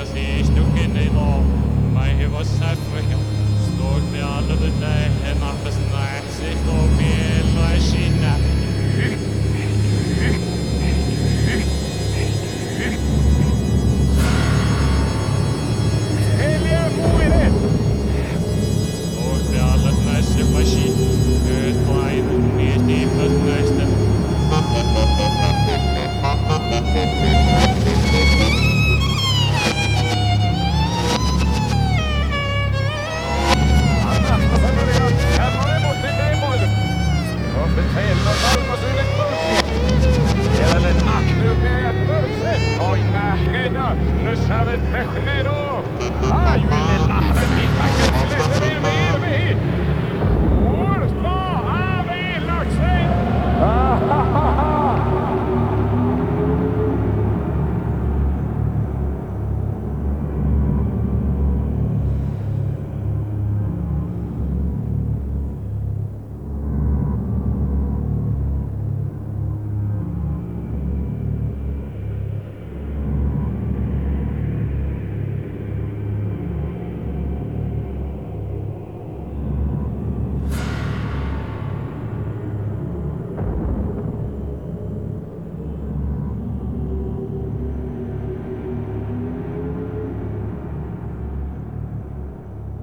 was ich dukken immer meine Wasser hat.